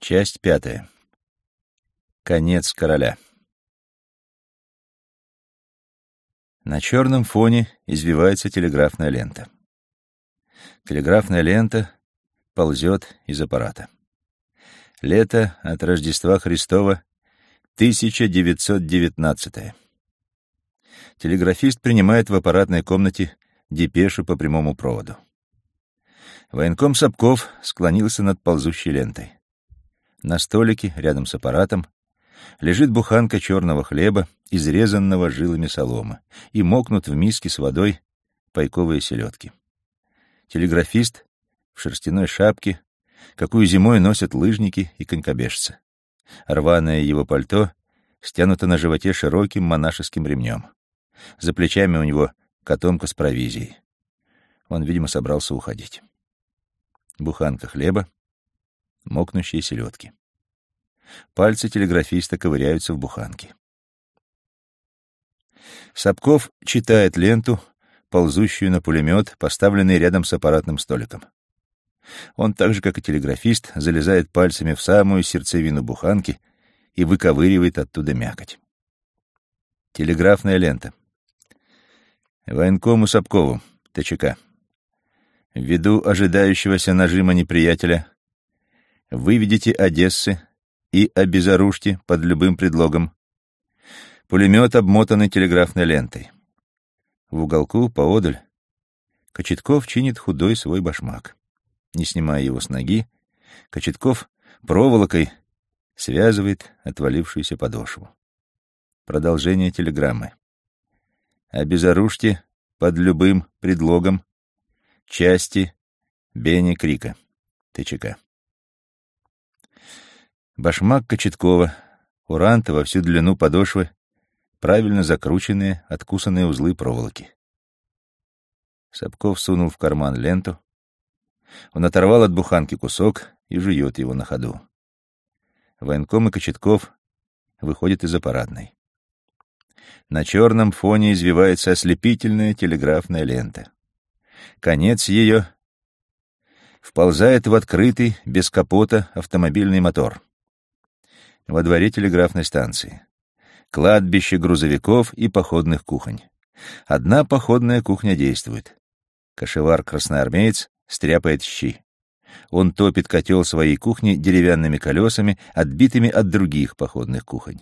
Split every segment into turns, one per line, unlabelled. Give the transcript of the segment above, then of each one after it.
Часть пятая. Конец короля. На черном фоне извивается телеграфная лента. Телеграфная лента ползет из аппарата. Лето от Рождества Христова 1919. Телеграфист принимает в аппаратной комнате депешу по прямому проводу. Военком Сапков склонился над ползущей лентой. На столике, рядом с аппаратом, лежит буханка черного хлеба, изрезанного жилами соломы, и мокнут в миске с водой пайковые селедки. Телеграфист в шерстяной шапке, какую зимой носят лыжники и конькобежцы. Рваное его пальто стянуто на животе широким монашеским ремнем. За плечами у него котомка с провизией. Он, видимо, собрался уходить. Буханка хлеба, мокнущие селедки. Пальцы телеграфиста ковыряются в буханке. Сапков читает ленту, ползущую на пулемет, поставленный рядом с аппаратным столиком. Он так же, как и телеграфист, залезает пальцами в самую сердцевину буханки и выковыривает оттуда мякоть. Телеграфная лента. Военкому Сапкову, ТЧК. Ввиду ожидающегося нажима неприятеля, выведите Одессы и обезоружьте под любым предлогом. Пулемет обмотанный телеграфной лентой. В уголку, поодаль, Кочетков чинит худой свой башмак не снимая его с ноги, Кочетков проволокой связывает отвалившуюся подошву. Продолжение телеграммы. Обезоружьте под любым предлогом части Бенни Крика, ТЧК. Башмак Кочеткова, уранта во всю длину подошвы, правильно закрученные, откусанные узлы проволоки. Сапков сунул в карман ленту, он оторвал от буханки кусок и жует его на ходу. Военком и Кочетков выходят из аппаратной. На черном фоне извивается ослепительная телеграфная лента. Конец ее вползает в открытый, без капота, автомобильный мотор. Во дворе телеграфной станции. Кладбище грузовиков и походных кухонь. Одна походная кухня действует. Кошевар-красноармеец стряпает щи. Он топит котел своей кухни деревянными колесами, отбитыми от других походных кухонь.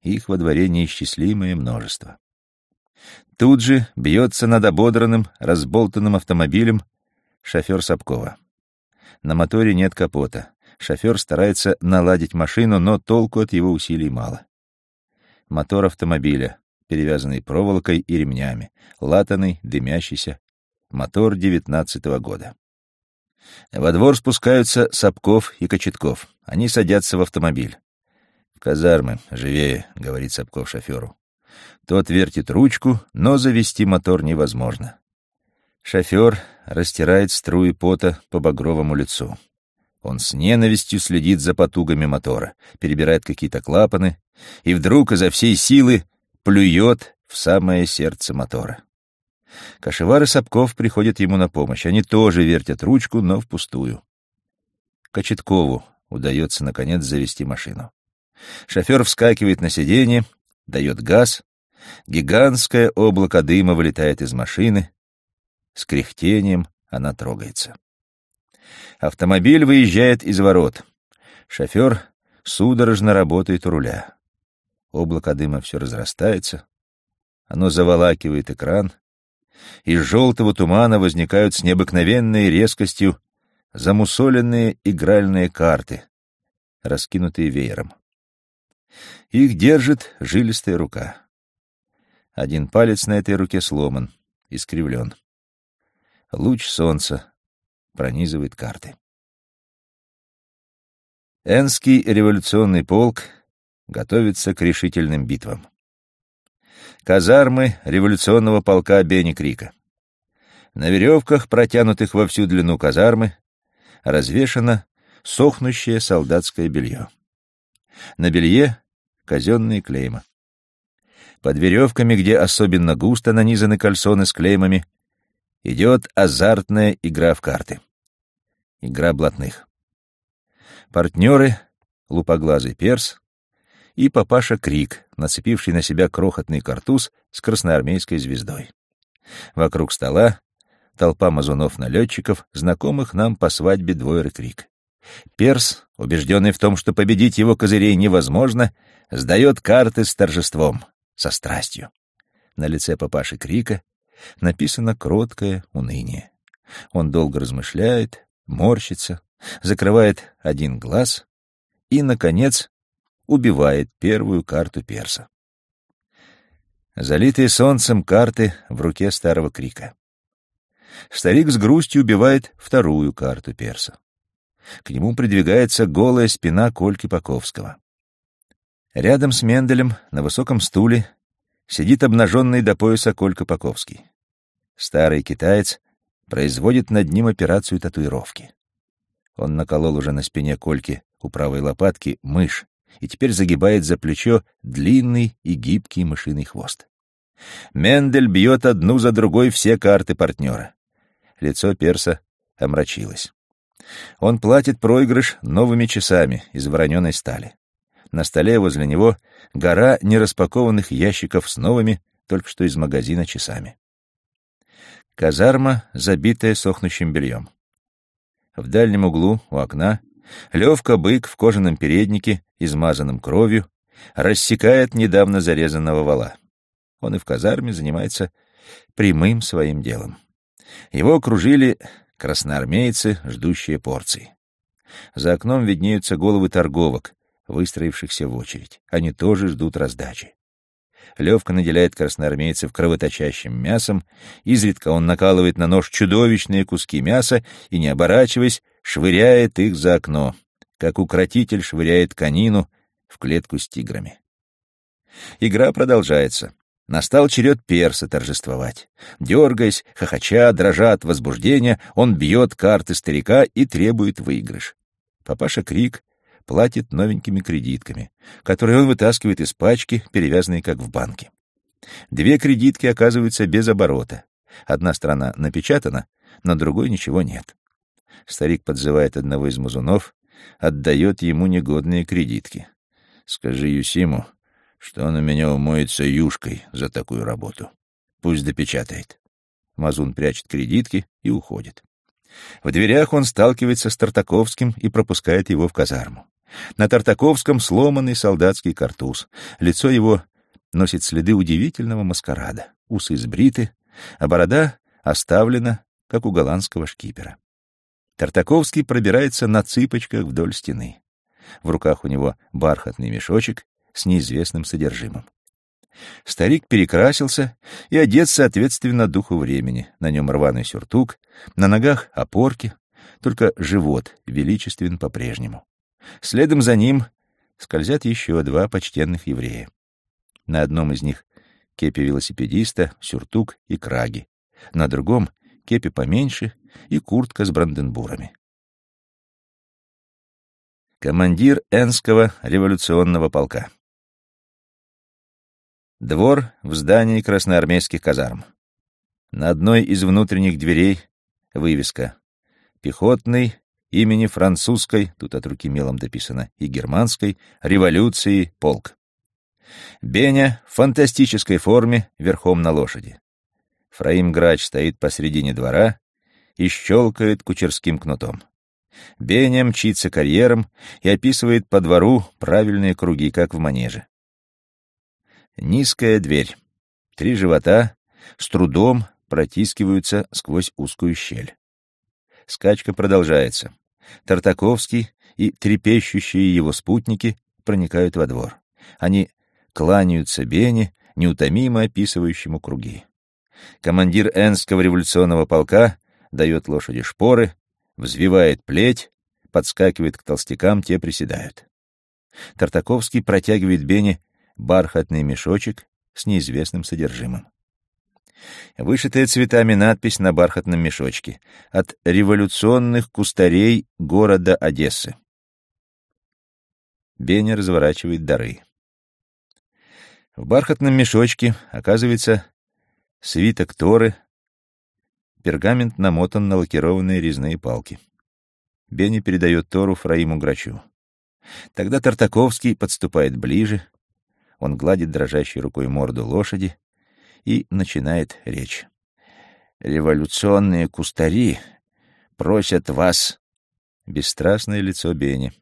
Их во дворе неисчислимое множество. Тут же бьется над ободранным, разболтанным автомобилем шофер Сапкова. На моторе нет капота. Шофер старается наладить машину, но толку от его усилий мало. Мотор автомобиля, перевязанный проволокой и ремнями, латанный, дымящийся, мотор девятнадцатого года. Во двор спускаются Сапков и Кочетков. Они садятся в автомобиль. «В казармы, живее», — говорит Сапков шоферу. Тот вертит ручку, но завести мотор невозможно. Шофер растирает струи пота по багровому лицу. Он с ненавистью следит за потугами мотора, перебирает какие-то клапаны и вдруг изо всей силы плюет в самое сердце мотора. Кашевар и Сапков приходят ему на помощь. Они тоже вертят ручку, но впустую. Кочеткову удается, наконец, завести машину. Шофер вскакивает на сиденье, дает газ. Гигантское облако дыма вылетает из машины. С кряхтением она трогается. Автомобиль выезжает из ворот. Шофер судорожно работает у руля. Облако дыма все разрастается. Оно заволакивает экран, из желтого тумана возникают с необыкновенной резкостью замусоленные игральные карты, раскинутые веером. Их держит жилистая рука. Один палец на этой руке сломан, искривлен. Луч солнца пронизывает карты. Энский революционный полк готовится к решительным битвам казармы революционного полка Бенни Крика. На веревках, протянутых во всю длину казармы, развешано сохнущее солдатское белье. На белье — казенные клейма. Под веревками, где особенно густо нанизаны кальсоны с клеймами, идет азартная игра в карты. Игра блатных. Партнеры — лупоглазый перс и папаша Крик, нацепивший на себя крохотный картуз с красноармейской звездой. Вокруг стола толпа мазунов-налетчиков, знакомых нам по свадьбе двойры Крик. Перс, убежденный в том, что победить его козырей невозможно, сдает карты с торжеством, со страстью. На лице папаши Крика написано кроткое уныние. Он долго размышляет, морщится, закрывает один глаз и, наконец, убивает первую карту перса. Залитые солнцем карты в руке старого крика. Старик с грустью убивает вторую карту перса. К нему придвигается голая спина Кольки Паковского. Рядом с Менделем на высоком стуле сидит обнаженный до пояса Колька Паковский. Старый китаец производит над ним операцию татуировки. Он наколол уже на спине Кольки у правой лопатки мышь и теперь загибает за плечо длинный и гибкий мышиный хвост. Мендель бьет одну за другой все карты партнера. Лицо перса омрачилось. Он платит проигрыш новыми часами из вороненой стали. На столе возле него гора нераспакованных ящиков с новыми, только что из магазина, часами. Казарма, забитая сохнущим бельем. В дальнем углу, у окна, Левка-бык в кожаном переднике, измазанном кровью, рассекает недавно зарезанного вала. Он и в казарме занимается прямым своим делом. Его окружили красноармейцы, ждущие порции. За окном виднеются головы торговок, выстроившихся в очередь. Они тоже ждут раздачи. Левка наделяет красноармейцев кровоточащим мясом, изредка он накалывает на нож чудовищные куски мяса и, не оборачиваясь, швыряет их за окно, как укротитель швыряет конину в клетку с тиграми. Игра продолжается. Настал черед перса торжествовать. Дергаясь, хохоча, дрожа от возбуждения, он бьет карты старика и требует выигрыш. Папаша Крик платит новенькими кредитками, которые он вытаскивает из пачки, перевязанной как в банке. Две кредитки оказываются без оборота. Одна сторона напечатана, на другой ничего нет. Старик подзывает одного из мазунов, отдает ему негодные кредитки. «Скажи Юсиму, что он у меня умоется юшкой за такую работу. Пусть допечатает». Мазун прячет кредитки и уходит. В дверях он сталкивается с Тартаковским и пропускает его в казарму. На Тартаковском сломанный солдатский картуз. Лицо его носит следы удивительного маскарада. Усы сбриты, а борода оставлена, как у голландского шкипера. Тартаковский пробирается на цыпочках вдоль стены. В руках у него бархатный мешочек с неизвестным содержимым. Старик перекрасился и одет соответственно духу времени. На нем рваный сюртук, на ногах опорки, только живот величествен по-прежнему. Следом за ним скользят еще два почтенных еврея. На одном из них кепи велосипедиста, сюртук и краги. На другом — кепи поменьше и куртка с бранденбурами. Командир Энского революционного полка. Двор в здании красноармейских казарм. На одной из внутренних дверей вывеска «Пехотный имени французской, тут от руки мелом дописано, и германской, революции полк. Беня в фантастической форме, верхом на лошади. Фраим Грач стоит посредине двора и щелкает кучерским кнутом. Беня мчится карьером и описывает по двору правильные круги, как в манеже. Низкая дверь. Три живота с трудом протискиваются сквозь узкую щель. Скачка продолжается. Тартаковский и трепещущие его спутники проникают во двор. Они кланяются Бене, неутомимо описывающему круги. Командир Энского революционного полка дает лошади шпоры, взвивает плеть, подскакивает к толстякам, те приседают. Тартаковский протягивает Бене бархатный мешочек с неизвестным содержимым. Вышитая цветами надпись на бархатном мешочке «От революционных кустарей города Одессы». Беня разворачивает дары. В бархатном мешочке оказывается свиток Торы, пергамент намотан на лакированные резные палки. Бенни передает Тору Фраиму Грачу. Тогда Тартаковский подступает ближе, он гладит дрожащей рукой морду лошади и начинает речь. «Революционные кустари просят вас...» Бесстрастное лицо Бени.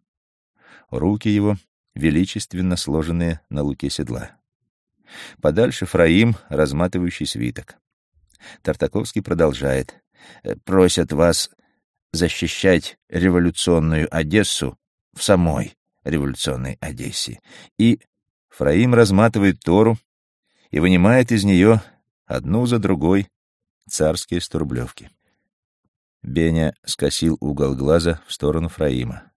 Руки его величественно сложенные на луке седла. Подальше Фраим, разматывающий свиток. Тартаковский продолжает. «Просят вас защищать революционную Одессу в самой революционной Одессе. И Фраим разматывает Тору и вынимает из нее одну за другой царские сторублевки. Беня скосил угол глаза в сторону Фраима.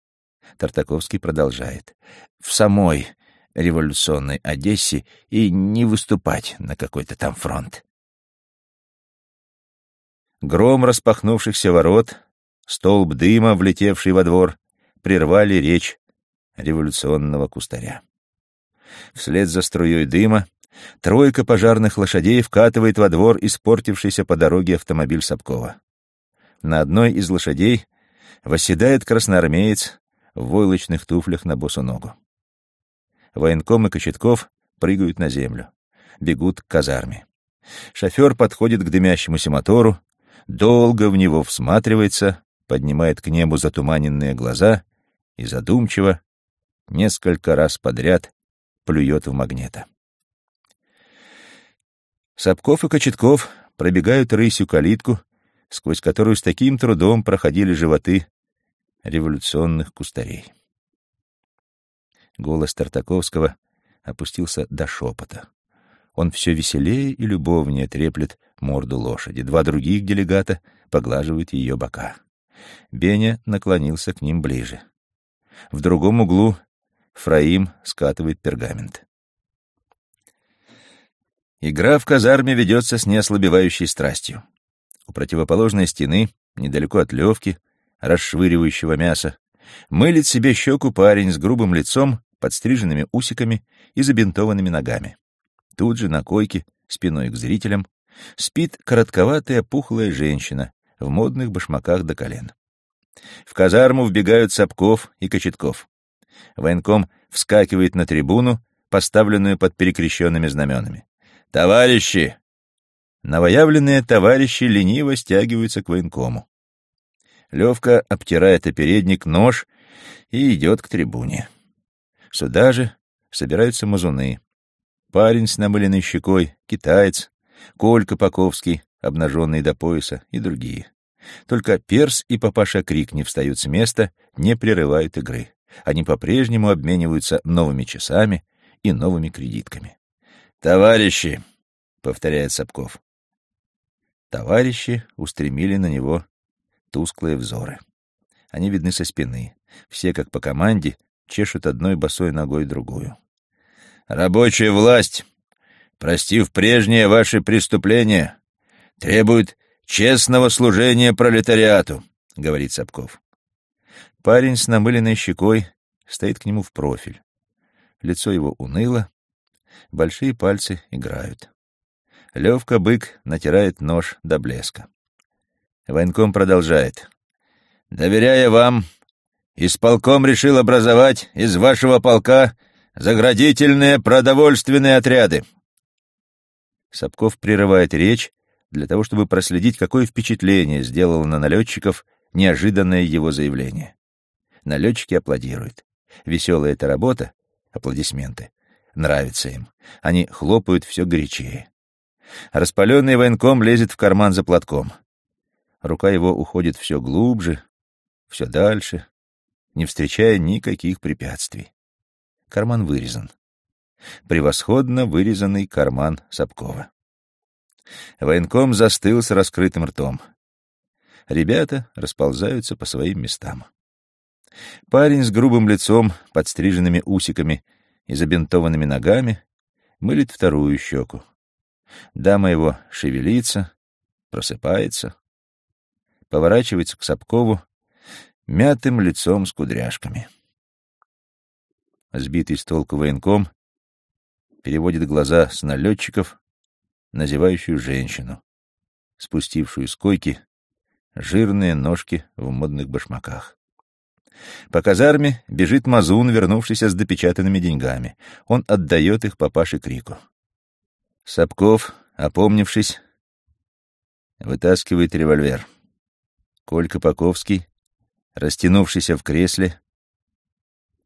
Тартаковский продолжает. В самой революционной Одессе и не выступать на какой-то там фронт. Гром распахнувшихся ворот, столб дыма, влетевший во двор, прервали речь революционного кустаря. Вслед за струей дыма тройка пожарных лошадей вкатывает во двор испортившийся по дороге автомобиль Сапкова. На одной из лошадей восседает красноармеец в войлочных туфлях на босу ногу. Военком и Кочетков прыгают на землю, бегут к казарме. Шофер подходит к дымящемуся мотору, долго в него всматривается, поднимает к небу затуманенные глаза и задумчиво, несколько раз подряд, плюет в магнета. Сапков и Кочетков пробегают рысью калитку, сквозь которую с таким трудом проходили животы революционных кустарей. Голос Тартаковского опустился до шепота. Он все веселее и любовнее треплет морду лошади. Два других делегата поглаживают ее бока. Беня наклонился к ним ближе. В другом углу Фраим скатывает пергамент. Игра в казарме ведется с неослабевающей страстью. У противоположной стены, недалеко от Левки, расшвыривающего мясо, мылит себе щеку парень с грубым лицом, подстриженными усиками и забинтованными ногами. Тут же на койке, спиной к зрителям, спит коротковатая пухлая женщина в модных башмаках до колен. В казарму вбегают Сапков и Кочетков. Военком вскакивает на трибуну, поставленную под перекрещенными знаменами. «Товарищи!» Новоявленные товарищи лениво стягиваются к военкому. Левка обтирает опередник нож и идет к трибуне. Сюда же собираются мазуны. Парень с намыленной щекой, китаец, Колька Паковский, обнаженный до пояса, и другие. Только Перс и папаша Крик не встают с места, не прерывают игры. Они по-прежнему обмениваются новыми часами и новыми кредитками. «Товарищи!» — повторяет Сапков. Товарищи устремили на него тусклые взоры. Они видны со спины. Все, как по команде, чешут одной босой ногой другую. «Рабочая власть, простив прежнее ваши преступления, требует честного служения пролетариату», — говорит Сапков. Парень с намыленной щекой стоит к нему в профиль. Лицо его уныло, большие пальцы играют. Левка бык натирает нож до блеска. Военком продолжает. «Доверяя вам, исполком решил образовать из вашего полка заградительные продовольственные отряды». Сапков прерывает речь для того, чтобы проследить, какое впечатление сделало на налетчиков неожиданное его заявление. Налетчики аплодируют. Веселая эта работа, аплодисменты, нравится им. Они хлопают все горячее. Распаленный военком лезет в карман за платком. Рука его уходит все глубже, все дальше, не встречая никаких препятствий. Карман вырезан. Превосходно вырезанный карман Сапкова. Военком застыл с раскрытым ртом. Ребята расползаются по своим местам. Парень с грубым лицом, подстриженными усиками и забинтованными ногами мылит вторую щеку. Дама его шевелится, просыпается, поворачивается к Сапкову мятым лицом с кудряшками. Сбитый с толку военком переводит глаза с налетчиков на зевающую женщину, спустившую с койки жирные ножки в модных башмаках. По казарме бежит Мазун, вернувшийся с допечатанными деньгами. Он отдает их папаше Крику. Сапков, опомнившись, вытаскивает револьвер. Колька Паковский, растянувшийся в кресле,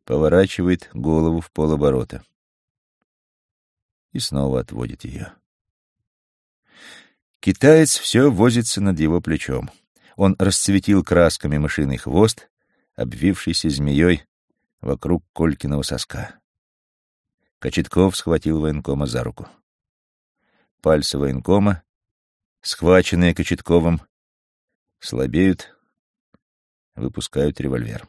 поворачивает голову в полоборота и снова отводит ее. Китаец все возится над его плечом. Он расцветил красками мышиный хвост, обвившийся змеей вокруг Колькиного соска. Кочетков схватил военкома за руку. Пальцы военкома, схваченные Кочетковым, слабеют, выпускают револьвер.